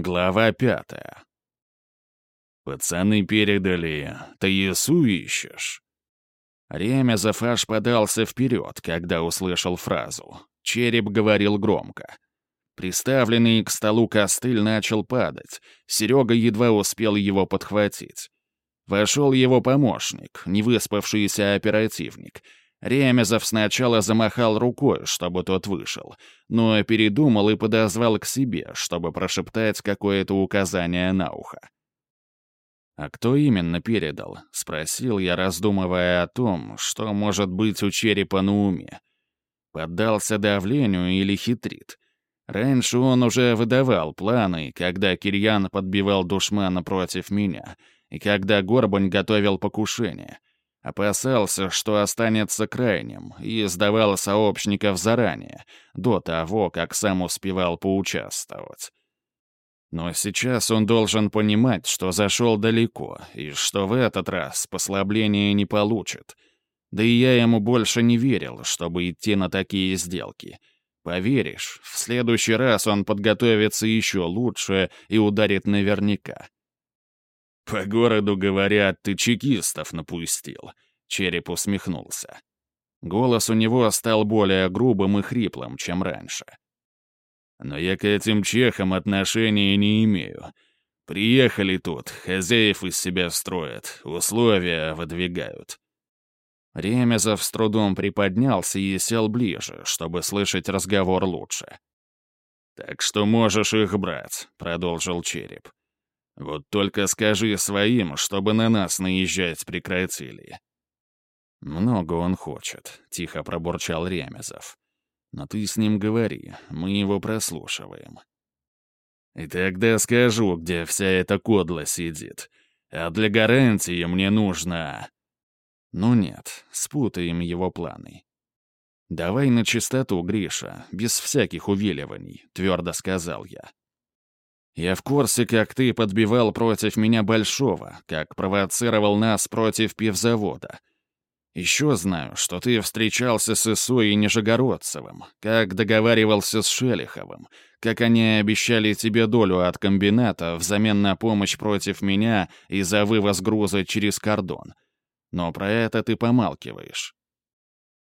Глава пятая. «Пацаны передали. Ты Иису ищешь?» Ремезов аж подался вперед, когда услышал фразу. Череп говорил громко. Приставленный к столу костыль начал падать. Серега едва успел его подхватить. Вошел его помощник, невыспавшийся оперативник — Ремезов сначала замахал рукой, чтобы тот вышел, но передумал и подозвал к себе, чтобы прошептать какое-то указание на ухо. «А кто именно передал?» — спросил я, раздумывая о том, что может быть у черепа на уме. Поддался давлению или хитрит? Раньше он уже выдавал планы, когда Кирьян подбивал душмана против меня, и когда Горбань готовил покушение — Опасался, что останется крайним, и сдавал сообщников заранее, до того, как сам успевал поучаствовать. Но сейчас он должен понимать, что зашел далеко, и что в этот раз послабления не получит. Да и я ему больше не верил, чтобы идти на такие сделки. Поверишь, в следующий раз он подготовится еще лучше и ударит наверняка. «По городу, говорят, ты чекистов напустил», — Череп усмехнулся. Голос у него стал более грубым и хриплым, чем раньше. «Но я к этим чехам отношения не имею. Приехали тут, хозяев из себя строят, условия выдвигают». Ремезов с трудом приподнялся и сел ближе, чтобы слышать разговор лучше. «Так что можешь их брать», — продолжил Череп. Вот только скажи своим, чтобы на нас наезжать прекратили». «Много он хочет», — тихо пробурчал Ремезов. «Но ты с ним говори, мы его прослушиваем». «И тогда скажу, где вся эта кодла сидит. А для гарантии мне нужно...» «Ну нет, спутаем его планы». «Давай на чистоту, Гриша, без всяких увиливаний», — твердо сказал я. Я в курсе, как ты подбивал против меня Большого, как провоцировал нас против пивзавода. Еще знаю, что ты встречался с Исой и Нижегородцевым, как договаривался с Шелиховым, как они обещали тебе долю от комбината взамен на помощь против меня и за вывоз груза через кордон. Но про это ты помалкиваешь.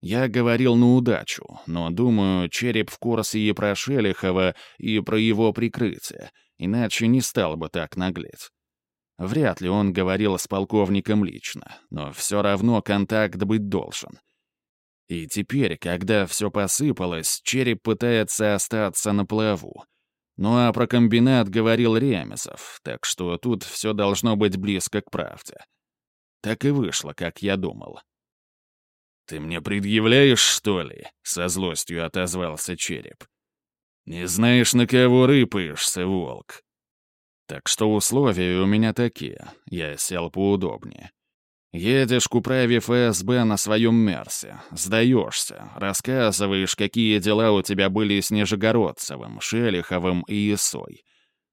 Я говорил на удачу, но, думаю, череп в курсе и про Шелихова, и про его прикрытие — иначе не стал бы так наглеть. Вряд ли он говорил с полковником лично, но все равно контакт быть должен. И теперь, когда все посыпалось, череп пытается остаться на плаву. Ну а про комбинат говорил Ремесов, так что тут все должно быть близко к правде. Так и вышло, как я думал. «Ты мне предъявляешь, что ли?» — со злостью отозвался череп. Не знаешь, на кого рыпаешься, волк. Так что условия у меня такие. Я сел поудобнее. Едешь к управе ФСБ на своем Мерсе, сдаешься, рассказываешь, какие дела у тебя были с Нижегородцевым, Шелиховым и Исой.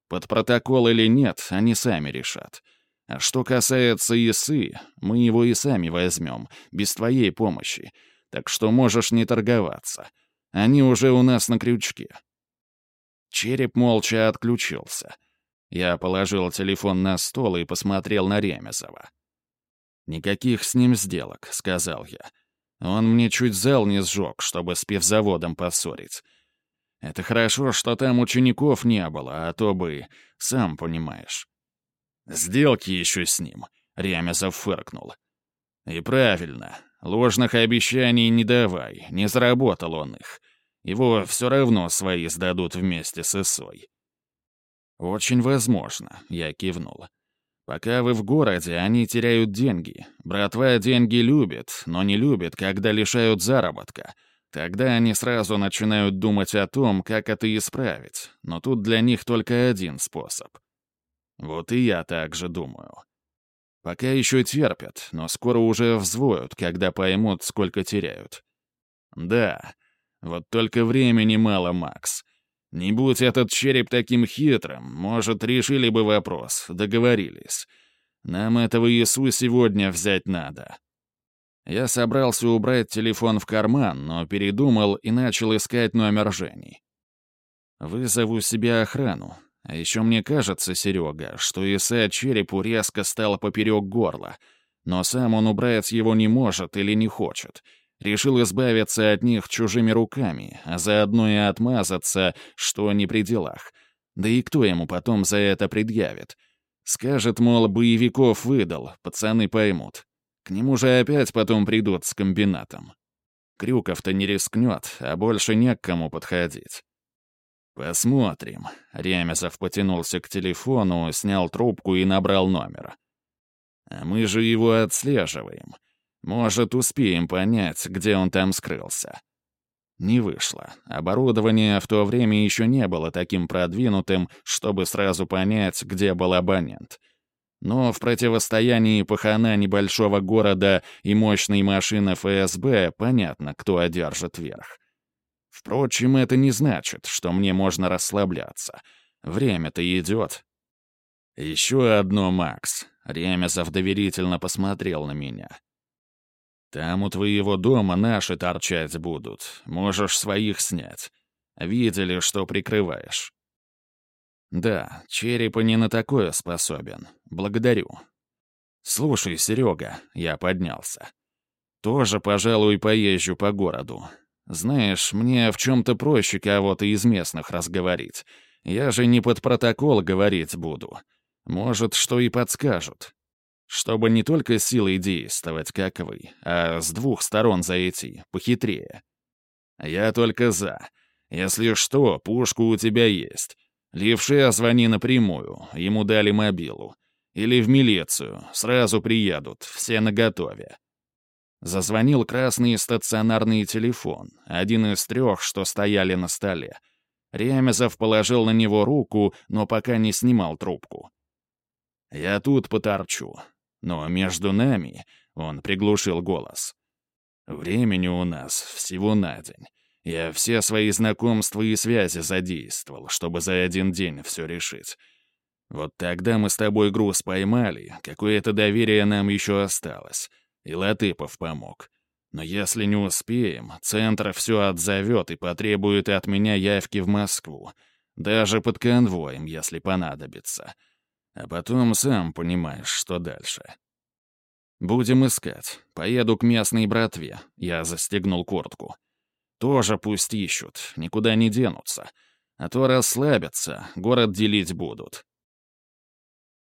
Под протокол или нет, они сами решат. А что касается Исы, мы его и сами возьмем, без твоей помощи. Так что можешь не торговаться. Они уже у нас на крючке. Череп молча отключился. Я положил телефон на стол и посмотрел на Ремезова. «Никаких с ним сделок», — сказал я. «Он мне чуть зал не сжег, чтобы с пивзаводом поссорить. Это хорошо, что там учеников не было, а то бы, сам понимаешь». «Сделки еще с ним», — Ремезов фыркнул. «И правильно. Ложных обещаний не давай, не заработал он их. Его все равно свои сдадут вместе с Исой. «Очень возможно», — я кивнул. «Пока вы в городе, они теряют деньги. Братва деньги любит, но не любит, когда лишают заработка. Тогда они сразу начинают думать о том, как это исправить. Но тут для них только один способ. Вот и я так же думаю. Пока еще терпят, но скоро уже взвоют, когда поймут, сколько теряют. Да, вот только времени мало, Макс. Не будь этот череп таким хитрым, может, решили бы вопрос, договорились. Нам этого Иису сегодня взять надо. Я собрался убрать телефон в карман, но передумал и начал искать номер Жени. Вызову себе охрану. А еще мне кажется, Серега, что Иса черепу резко стало поперек горла. Но сам он убрать его не может или не хочет. Решил избавиться от них чужими руками, а заодно и отмазаться, что не при делах. Да и кто ему потом за это предъявит? Скажет, мол, боевиков выдал, пацаны поймут. К нему же опять потом придут с комбинатом. Крюков-то не рискнет, а больше не к кому подходить. «Посмотрим». Ремезов потянулся к телефону, снял трубку и набрал номер. «А мы же его отслеживаем. Может, успеем понять, где он там скрылся». Не вышло. Оборудование в то время еще не было таким продвинутым, чтобы сразу понять, где был абонент. Но в противостоянии пахана небольшого города и мощной машины ФСБ понятно, кто одержит верх. Впрочем, это не значит, что мне можно расслабляться. Время-то идет. Еще одно, Макс. Ремезов доверительно посмотрел на меня. Там у твоего дома наши торчать будут. Можешь своих снять. Видели, что прикрываешь. Да, черепа не на такое способен. Благодарю. Слушай, Серега, я поднялся. Тоже, пожалуй, поезжу по городу. Знаешь, мне в чем-то проще кого-то из местных разговорить. Я же не под протокол говорить буду. Может, что и подскажут. Чтобы не только силой действовать, как вы, а с двух сторон зайти, похитрее. Я только за. Если что, пушку у тебя есть. Левше звони напрямую, ему дали мобилу. Или в милицию, сразу приедут, все наготове. Зазвонил красный стационарный телефон, один из трех, что стояли на столе. Ремезов положил на него руку, но пока не снимал трубку. «Я тут поторчу. Но между нами...» — он приглушил голос. «Времени у нас всего на день. Я все свои знакомства и связи задействовал, чтобы за один день все решить. Вот тогда мы с тобой груз поймали, какое-то доверие нам еще осталось. И Латыпов помог. Но если не успеем, центр все отзовет и потребует от меня явки в Москву. Даже под конвоем, если понадобится. А потом сам понимаешь, что дальше. Будем искать. Поеду к местной братве. Я застегнул куртку. Тоже пусть ищут, никуда не денутся. А то расслабятся, город делить будут.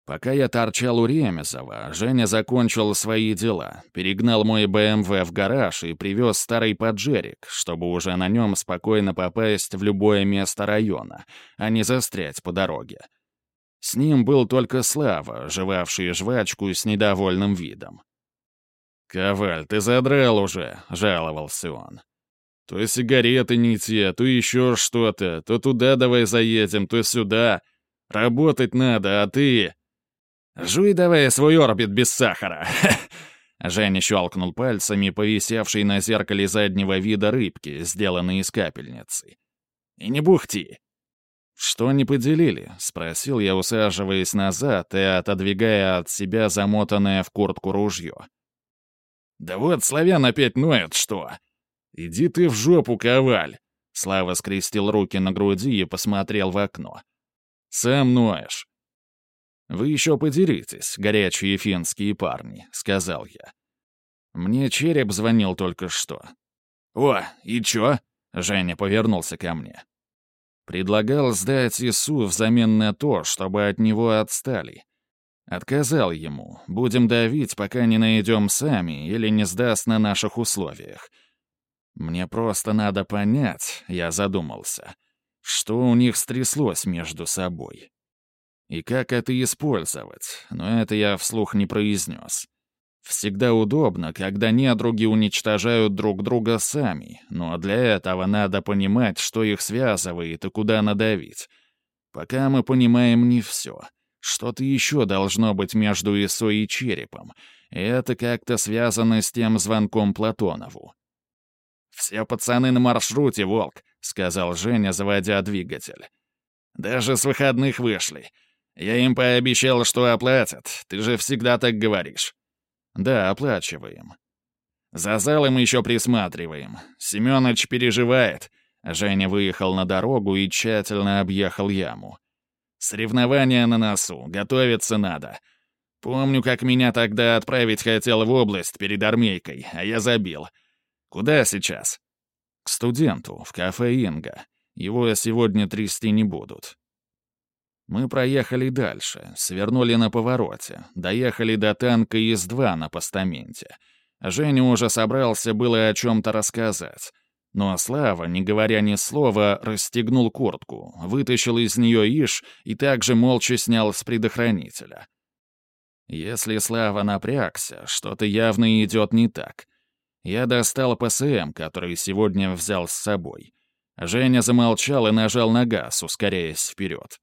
Пока я торчал у Ремезова, Женя закончил свои дела, перегнал мой БМВ в гараж и привез старый поджерик, чтобы уже на нем спокойно попасть в любое место района, а не застрять по дороге. С ним был только Слава, жевавший жвачку с недовольным видом. «Коваль, ты задрал уже», — жаловался он. «То сигареты не те, то еще что-то, то туда давай заедем, то сюда. Работать надо, а ты...» «Жуй давай свой орбит без сахара!» Женя щелкнул пальцами повисевшей на зеркале заднего вида рыбки, сделанной из капельницы. «И не бухти!» «Что не поделили?» — спросил я, усаживаясь назад и отодвигая от себя замотанное в куртку ружье. «Да вот славян опять ноет, что!» «Иди ты в жопу, коваль!» Слава скрестил руки на груди и посмотрел в окно. «Сам ноешь. «Вы еще подеритесь, горячие финские парни», — сказал я. «Мне череп звонил только что». «О, и чё?» — Женя повернулся ко мне. Предлагал сдать Ису взамен на то, чтобы от него отстали. Отказал ему. Будем давить, пока не найдем сами или не сдаст на наших условиях. Мне просто надо понять, я задумался, что у них стряслось между собой. И как это использовать, но это я вслух не произнес. Всегда удобно, когда недруги уничтожают друг друга сами, но для этого надо понимать, что их связывает и куда надавить. Пока мы понимаем не все. Что-то еще должно быть между Исой и Черепом, и это как-то связано с тем звонком Платонову. «Все пацаны на маршруте, Волк», — сказал Женя, заводя двигатель. «Даже с выходных вышли. Я им пообещал, что оплатят. Ты же всегда так говоришь. Да, оплачиваем. За залом еще присматриваем. Семёныч переживает. Женя выехал на дорогу и тщательно объехал яму. Соревнования на носу, готовиться надо. Помню, как меня тогда отправить хотел в область перед армейкой, а я забил. Куда сейчас? К студенту, в кафе Инга. Его сегодня трясти не будут. Мы проехали дальше, свернули на повороте, доехали до танка ИС-2 на постаменте. Женя уже собрался было о чем-то рассказать. Но Слава, не говоря ни слова, расстегнул куртку, вытащил из нее иш и также молча снял с предохранителя. Если Слава напрягся, что-то явно идет не так. Я достал ПСМ, который сегодня взял с собой. Женя замолчал и нажал на газ, ускоряясь вперед.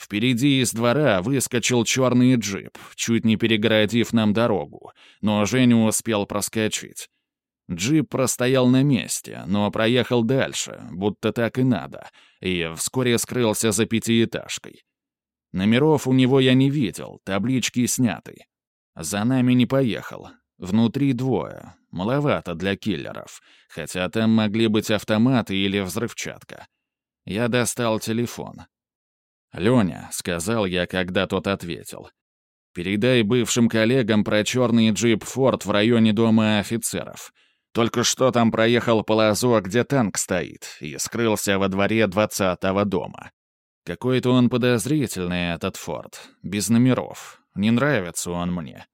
Впереди из двора выскочил черный джип, чуть не перегородив нам дорогу, но Женя успел проскочить. Джип простоял на месте, но проехал дальше, будто так и надо, и вскоре скрылся за пятиэтажкой. Номеров у него я не видел, таблички сняты. За нами не поехал. Внутри двое. Маловато для киллеров, хотя там могли быть автоматы или взрывчатка. Я достал телефон. «Леня», — сказал я, когда тот ответил. «Передай бывшим коллегам про черный джип «Форд» в районе дома офицеров. Только что там проехал полозу, где танк стоит, и скрылся во дворе двадцатого дома. Какой-то он подозрительный, этот форт, без номеров. Не нравится он мне.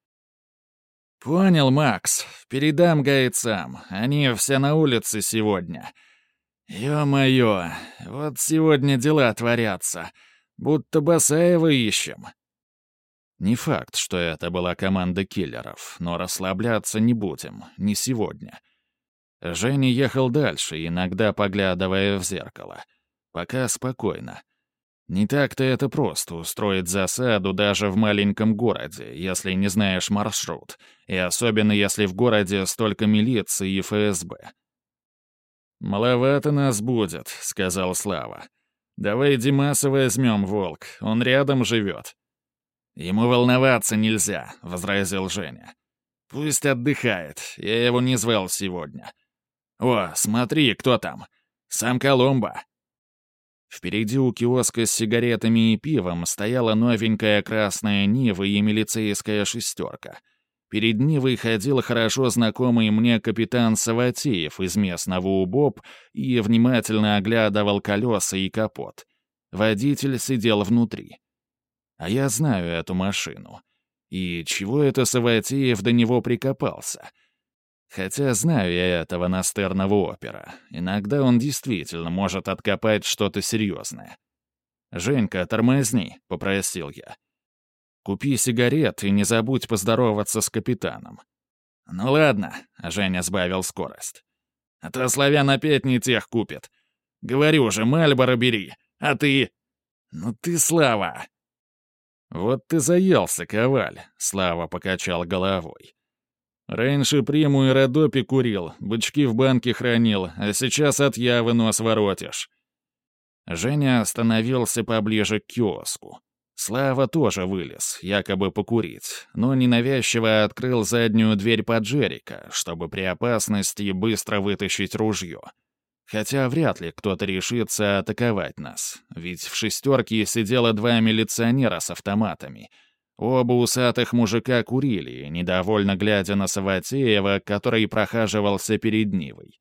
«Понял, Макс. Передам гайцам. Они все на улице сегодня. Ё-моё, вот сегодня дела творятся. Будто Басаева ищем». Не факт, что это была команда киллеров, но расслабляться не будем, не сегодня. Женя ехал дальше, иногда поглядывая в зеркало. Пока спокойно. Не так-то это просто устроить засаду даже в маленьком городе, если не знаешь маршрут, и особенно если в городе столько милиции и ФСБ. «Маловато нас будет», — сказал Слава. «Давай Димаса возьмем, Волк, он рядом живет». «Ему волноваться нельзя», — возразил Женя. «Пусть отдыхает, я его не звал сегодня». «О, смотри, кто там! Сам Коломбо!» Впереди у киоска с сигаретами и пивом стояла новенькая красная Нива и милицейская шестерка. Перед Нивой ходил хорошо знакомый мне капитан Саватеев из местного УБОП и внимательно оглядывал колеса и капот. Водитель сидел внутри. А я знаю эту машину. И чего это Саватеев до него прикопался? Хотя знаю я этого настырного опера. Иногда он действительно может откопать что-то серьезное. «Женька, тормозни», — попросил я. «Купи сигарет и не забудь поздороваться с капитаном». «Ну ладно», — Женя сбавил скорость. «А то славян опять не тех купит. Говорю же, Мальборо бери, а ты...» «Ну ты, Слава!» «Вот ты заелся, Коваль», — Слава покачал головой. «Раньше приму и Родопи курил, бычки в банке хранил, а сейчас от явы нос воротишь». Женя остановился поближе к киоску. Слава тоже вылез, якобы покурить, но ненавязчиво открыл заднюю дверь поджерика, чтобы при опасности быстро вытащить ружье. Хотя вряд ли кто-то решится атаковать нас, ведь в «шестерке» сидело два милиционера с автоматами. Оба усатых мужика курили, недовольно глядя на Саватеева, который прохаживался перед Нивой.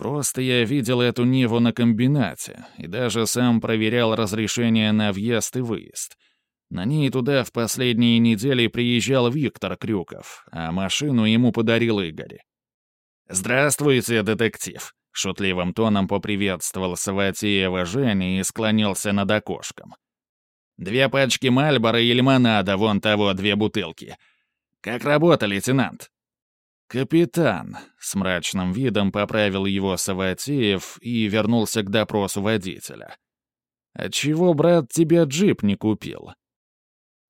Просто я видел эту Ниву на комбинате и даже сам проверял разрешение на въезд и выезд. На ней туда в последние недели приезжал Виктор Крюков, а машину ему подарил Игорь. «Здравствуйте, детектив», — шутливым тоном поприветствовал Саватеева Женя и склонился над окошком. «Две пачки Мальбора и лимонада, вон того две бутылки. Как работа, лейтенант?» «Капитан», — с мрачным видом поправил его Саватеев и вернулся к допросу водителя. «Отчего, брат, тебе джип не купил?»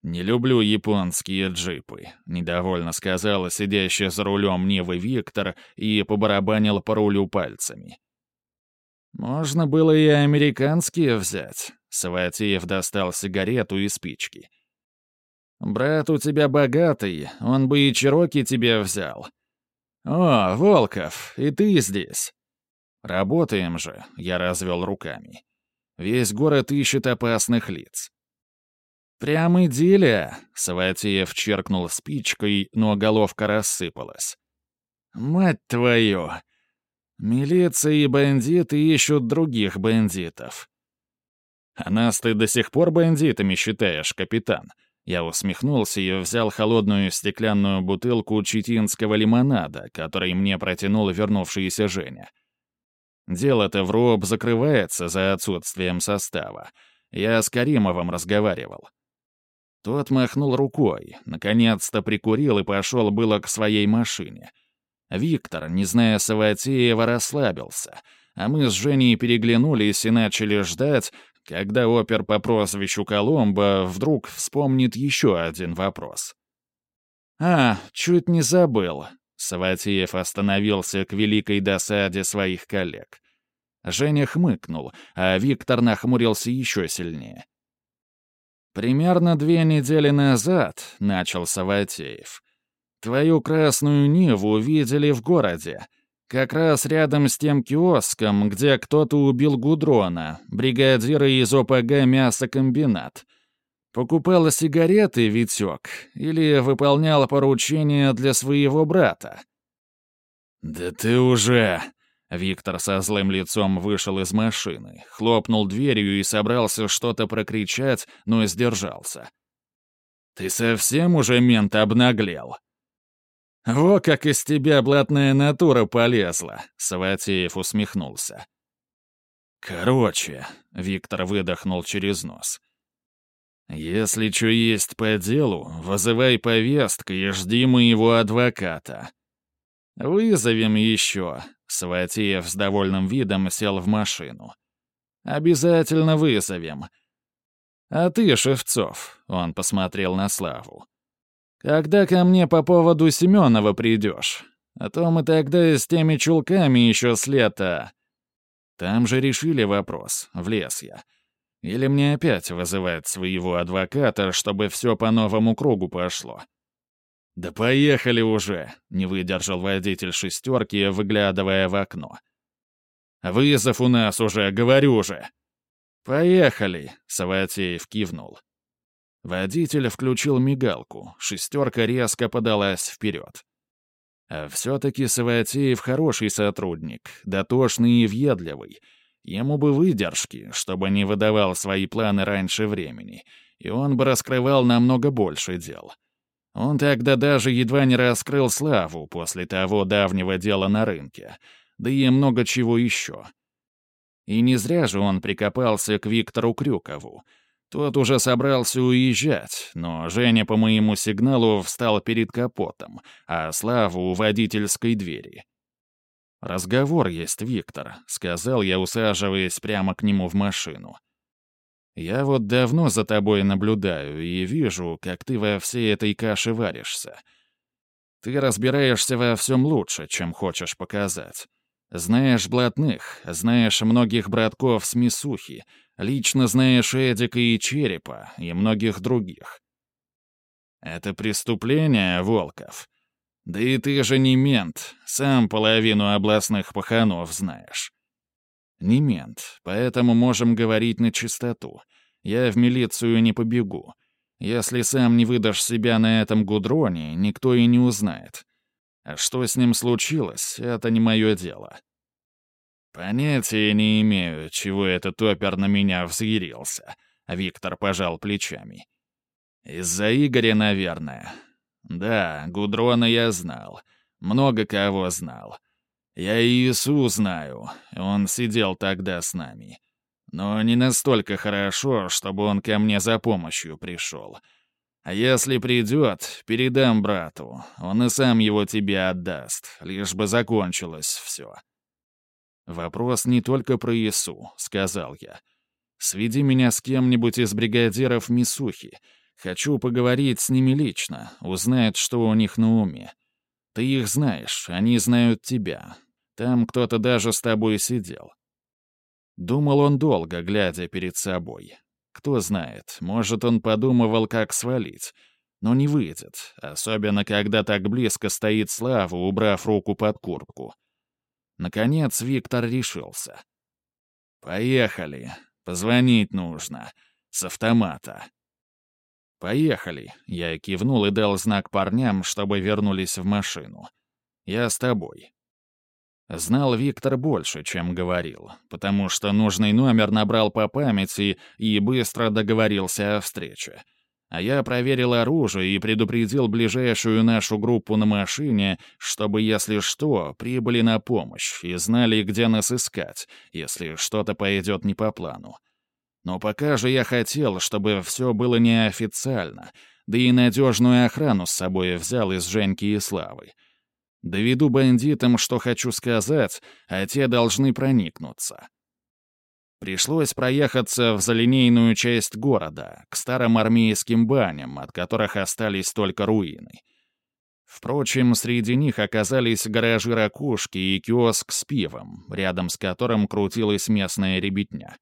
«Не люблю японские джипы», — недовольно сказала сидящая за рулем Нивы Виктор и побарабанил по рулю пальцами. «Можно было и американские взять», — Саватеев достал сигарету и спички. «Брат у тебя богатый, он бы и Чироки тебе взял. О, Волков, и ты здесь». «Работаем же», — я развел руками. Весь город ищет опасных лиц. «Прям идиллия!» — Саватеев черкнул спичкой, но головка рассыпалась. «Мать твою! Милиция и бандиты ищут других бандитов». «А нас ты до сих пор бандитами считаешь, капитан?» Я усмехнулся и взял холодную стеклянную бутылку читинского лимонада, который мне протянул вернувшийся Женя. Дело-то в роб закрывается за отсутствием состава. Я с Каримовым разговаривал. Тот махнул рукой, наконец-то прикурил и пошел было к своей машине. Виктор, не зная Саватеева, расслабился, а мы с Женей переглянулись и начали ждать, когда опер по прозвищу Коломбо вдруг вспомнит еще один вопрос. «А, чуть не забыл», — Саватеев остановился к великой досаде своих коллег. Женя хмыкнул, а Виктор нахмурился еще сильнее. «Примерно две недели назад», — начал Саватеев, — «твою красную Ниву видели в городе, как раз рядом с тем киоском, где кто-то убил Гудрона, бригадира из ОПГ «Мясокомбинат». Покупал сигареты Витек или выполнял поручение для своего брата?» «Да ты уже...» Виктор со злым лицом вышел из машины, хлопнул дверью и собрался что-то прокричать, но сдержался. «Ты совсем уже мент обнаглел?» «Во как из тебя блатная натура полезла!» — Саватеев усмехнулся. «Короче», — Виктор выдохнул через нос. «Если что есть по делу, вызывай повестку и жди моего адвоката. Вызовем еще, Саватеев с довольным видом сел в машину. «Обязательно вызовем». «А ты, Шевцов», — он посмотрел на Славу, «когда ко мне по поводу Семенова придешь? А то мы тогда с теми чулками еще с лета...» «Там же решили вопрос, влез я. Или мне опять вызывать своего адвоката, чтобы все по новому кругу пошло?» «Да поехали уже!» — не выдержал водитель шестерки, выглядывая в окно. «Вызов у нас уже, говорю же!» «Поехали!» — Саватеев кивнул. Водитель включил мигалку, шестерка резко подалась вперед. А все-таки Саватеев хороший сотрудник, дотошный и въедливый. Ему бы выдержки, чтобы не выдавал свои планы раньше времени, и он бы раскрывал намного больше дел. Он тогда даже едва не раскрыл славу после того давнего дела на рынке, да и много чего еще. И не зря же он прикопался к Виктору Крюкову. Тот уже собрался уезжать, но Женя по моему сигналу встал перед капотом, а Слава у водительской двери. «Разговор есть, Виктор», — сказал я, усаживаясь прямо к нему в машину. Я вот давно за тобой наблюдаю и вижу, как ты во всей этой каше варишься. Ты разбираешься во всем лучше, чем хочешь показать. Знаешь блатных, знаешь многих братков с Мисухи, лично знаешь Эдика и Черепа и многих других. Это преступление, Волков. Да и ты же не мент, сам половину областных паханов знаешь. Не мент, поэтому можем говорить на чистоту. Я в милицию не побегу. Если сам не выдашь себя на этом гудроне, никто и не узнает. А что с ним случилось, это не мое дело. Понятия не имею, чего этот опер на меня взъярился. Виктор пожал плечами. Из-за Игоря, наверное. Да, Гудрона я знал. Много кого знал. Я и Иису знаю. Он сидел тогда с нами. Но не настолько хорошо, чтобы он ко мне за помощью пришел. А если придет, передам брату. Он и сам его тебе отдаст, лишь бы закончилось все. «Вопрос не только про Иису», — сказал я. «Сведи меня с кем-нибудь из бригадиров Мисухи. Хочу поговорить с ними лично, узнать, что у них на уме. Ты их знаешь, они знают тебя. Там кто-то даже с тобой сидел. Думал он долго, глядя перед собой. Кто знает, может, он подумывал, как свалить. Но не выйдет, особенно когда так близко стоит Слава, убрав руку под куртку. Наконец Виктор решился. «Поехали. Позвонить нужно. С автомата». «Поехали», — я кивнул и дал знак парням, чтобы вернулись в машину. «Я с тобой». Знал Виктор больше, чем говорил, потому что нужный номер набрал по памяти и быстро договорился о встрече. А я проверил оружие и предупредил ближайшую нашу группу на машине, чтобы, если что, прибыли на помощь и знали, где нас искать, если что-то пойдет не по плану. Но пока же я хотел, чтобы все было неофициально, да и надежную охрану с собой взял из Женьки и Славы. Доведу бандитам, что хочу сказать, а те должны проникнуться. Пришлось проехаться в залинейную часть города, к старым армейским баням, от которых остались только руины. Впрочем, среди них оказались гаражи ракушки и киоск с пивом, рядом с которым крутилась местная ребятня.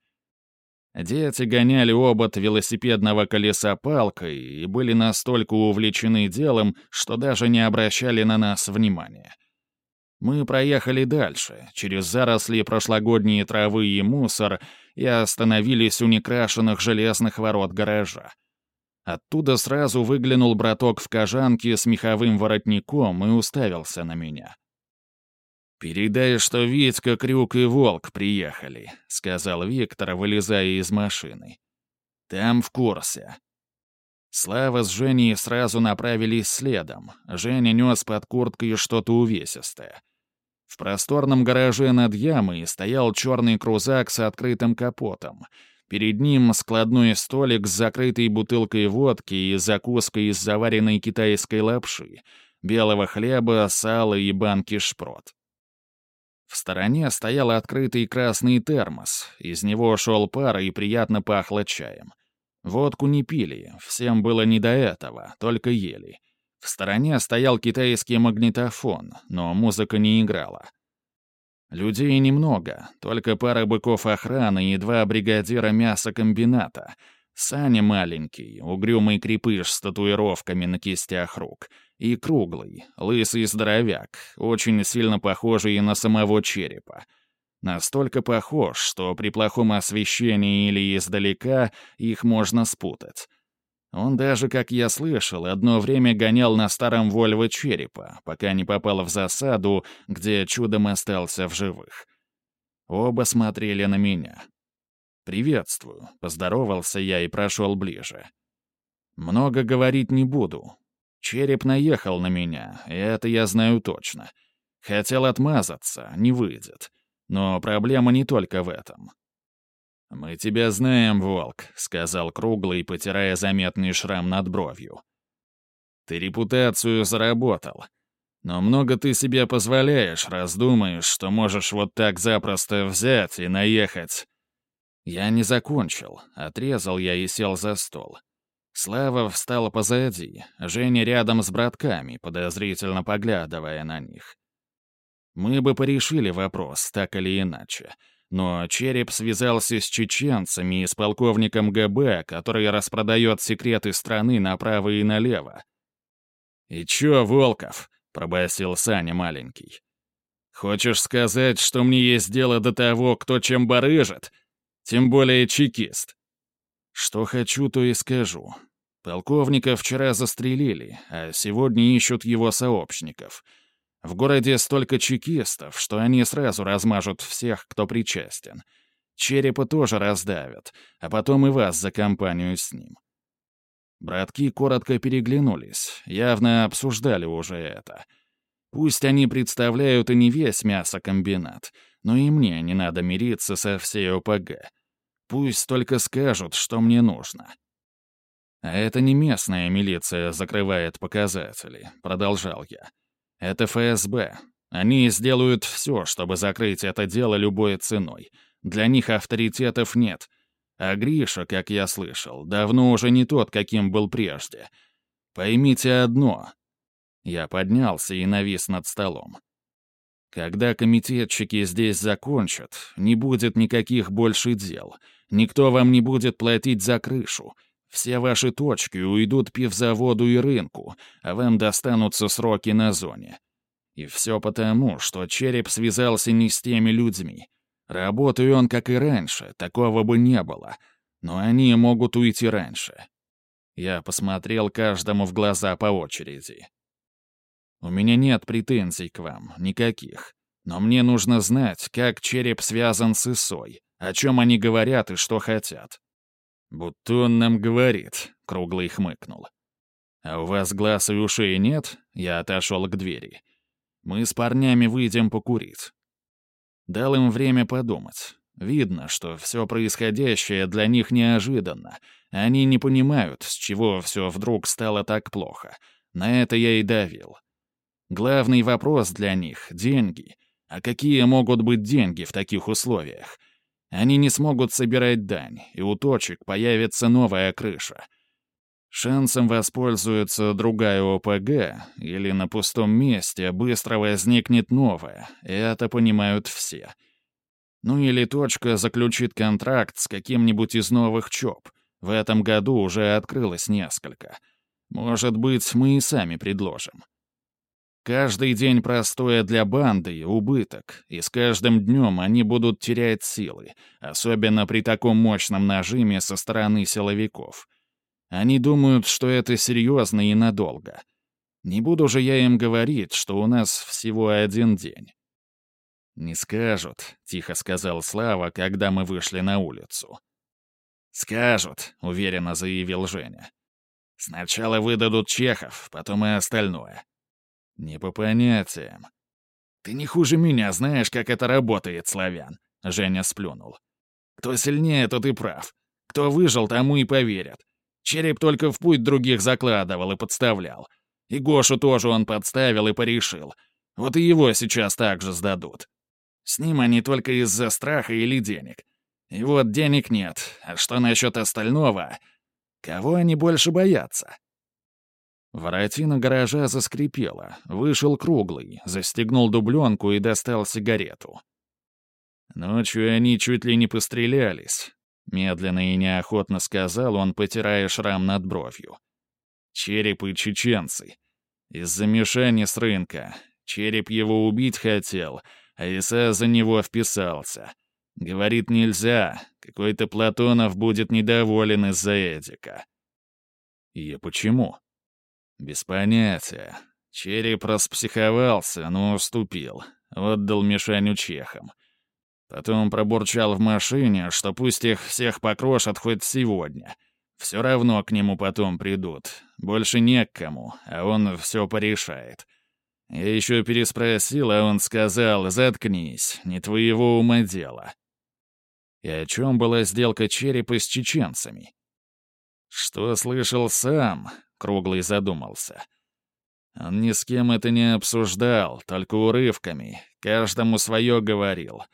Дети гоняли обод велосипедного колеса палкой и были настолько увлечены делом, что даже не обращали на нас внимания. Мы проехали дальше, через заросли прошлогодней травы и мусор, и остановились у некрашенных железных ворот гаража. Оттуда сразу выглянул браток в кожанке с меховым воротником и уставился на меня. «Передай, что Витька, Крюк и Волк приехали», — сказал Виктор, вылезая из машины. «Там в курсе». Слава с Женей сразу направились следом. Женя нес под курткой что-то увесистое. В просторном гараже над ямой стоял черный крузак с открытым капотом. Перед ним складной столик с закрытой бутылкой водки и закуской из заваренной китайской лапши, белого хлеба, сала и банки шпрот. В стороне стоял открытый красный термос, из него шел пар и приятно пахло чаем. Водку не пили, всем было не до этого, только ели. В стороне стоял китайский магнитофон, но музыка не играла. Людей немного, только пара быков охраны и два бригадира мясокомбината. Саня маленький, угрюмый крепыш с татуировками на кистях рук — и круглый, лысый здоровяк, очень сильно похожий на самого черепа. Настолько похож, что при плохом освещении или издалека их можно спутать. Он даже, как я слышал, одно время гонял на старом Вольво черепа, пока не попал в засаду, где чудом остался в живых. Оба смотрели на меня. «Приветствую», — поздоровался я и прошел ближе. «Много говорить не буду. Череп наехал на меня, и это я знаю точно. Хотел отмазаться, не выйдет. Но проблема не только в этом. «Мы тебя знаем, Волк», — сказал Круглый, потирая заметный шрам над бровью. «Ты репутацию заработал. Но много ты себе позволяешь, раз думаешь, что можешь вот так запросто взять и наехать». Я не закончил. Отрезал я и сел за стол. Слава встала позади, Женя рядом с братками, подозрительно поглядывая на них. Мы бы порешили вопрос, так или иначе. Но Череп связался с чеченцами и с полковником ГБ, который распродает секреты страны направо и налево. «И чё, Волков?» — пробасил Саня маленький. «Хочешь сказать, что мне есть дело до того, кто чем барыжит? Тем более чекист». «Что хочу, то и скажу. Полковника вчера застрелили, а сегодня ищут его сообщников. В городе столько чекистов, что они сразу размажут всех, кто причастен. Черепа тоже раздавят, а потом и вас за компанию с ним. Братки коротко переглянулись, явно обсуждали уже это. Пусть они представляют и не весь мясокомбинат, но и мне не надо мириться со всей ОПГ. Пусть только скажут, что мне нужно. «А это не местная милиция закрывает показатели», — продолжал я. «Это ФСБ. Они сделают все, чтобы закрыть это дело любой ценой. Для них авторитетов нет. А Гриша, как я слышал, давно уже не тот, каким был прежде. Поймите одно». Я поднялся и навис над столом. Когда комитетчики здесь закончат, не будет никаких больше дел. Никто вам не будет платить за крышу. Все ваши точки уйдут пивзаводу и рынку, а вам достанутся сроки на зоне. И все потому, что череп связался не с теми людьми. Работаю он, как и раньше, такого бы не было. Но они могут уйти раньше. Я посмотрел каждому в глаза по очереди. У меня нет претензий к вам, никаких. Но мне нужно знать, как череп связан с Исой, о чем они говорят и что хотят. Будто он нам говорит, — Круглый хмыкнул. А у вас глаз и ушей нет? Я отошел к двери. Мы с парнями выйдем покурить. Дал им время подумать. Видно, что все происходящее для них неожиданно. Они не понимают, с чего все вдруг стало так плохо. На это я и давил. Главный вопрос для них — деньги. А какие могут быть деньги в таких условиях? Они не смогут собирать дань, и у точек появится новая крыша — Шансом воспользуется другая ОПГ, или на пустом месте быстро возникнет новая, и это понимают все. Ну или точка заключит контракт с каким-нибудь из новых ЧОП. В этом году уже открылось несколько. Может быть, мы и сами предложим. Каждый день простое для банды — убыток, и с каждым днем они будут терять силы, особенно при таком мощном нажиме со стороны силовиков — они думают, что это серьезно и надолго. Не буду же я им говорить, что у нас всего один день. «Не скажут», — тихо сказал Слава, когда мы вышли на улицу. «Скажут», — уверенно заявил Женя. «Сначала выдадут чехов, потом и остальное». «Не по понятиям». «Ты не хуже меня знаешь, как это работает, славян», — Женя сплюнул. «Кто сильнее, тот и прав. Кто выжил, тому и поверят. Череп только в путь других закладывал и подставлял. И Гошу тоже он подставил и порешил. Вот и его сейчас также сдадут. С ним они только из-за страха или денег. И вот денег нет. А что насчет остального? Кого они больше боятся? Воротина гаража заскрипела. Вышел круглый, застегнул дубленку и достал сигарету. Ночью они чуть ли не пострелялись. Медленно и неохотно сказал он, потирая шрам над бровью. «Череп и чеченцы. Из-за мишени с рынка. Череп его убить хотел, а Иса за него вписался. Говорит, нельзя. Какой-то Платонов будет недоволен из-за Эдика». «И почему?» «Без понятия. Череп распсиховался, но уступил. Отдал мишеню чехам. Потом пробурчал в машине, что пусть их всех покрошат хоть сегодня. Все равно к нему потом придут. Больше не к кому, а он все порешает. Я еще переспросил, а он сказал, заткнись, не твоего ума дело. И о чем была сделка черепа с чеченцами? Что слышал сам, Круглый задумался. Он ни с кем это не обсуждал, только урывками, каждому свое говорил —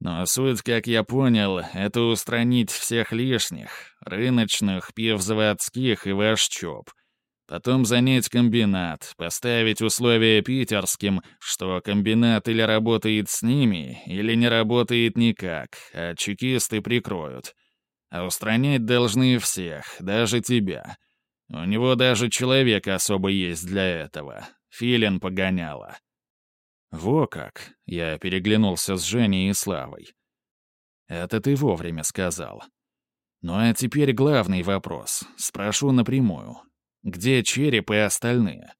но суть, как я понял, это устранить всех лишних, рыночных, пивзаводских и ваш ЧОП. Потом занять комбинат, поставить условия питерским, что комбинат или работает с ними, или не работает никак, а чекисты прикроют. А устранять должны всех, даже тебя. У него даже человек особо есть для этого. Филин погоняла. «Во как!» — я переглянулся с Женей и Славой. «Это ты вовремя сказал. Ну а теперь главный вопрос. Спрошу напрямую. Где череп и остальные?»